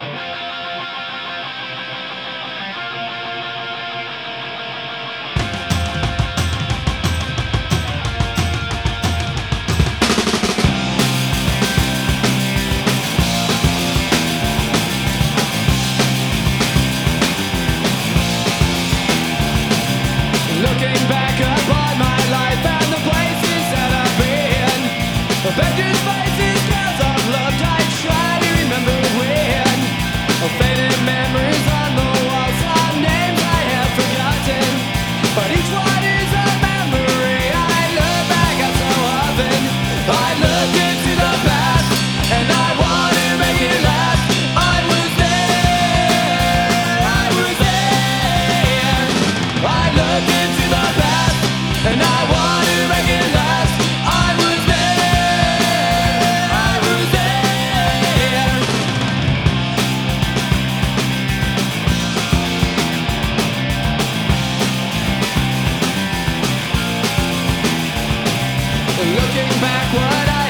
Bye. looking back what I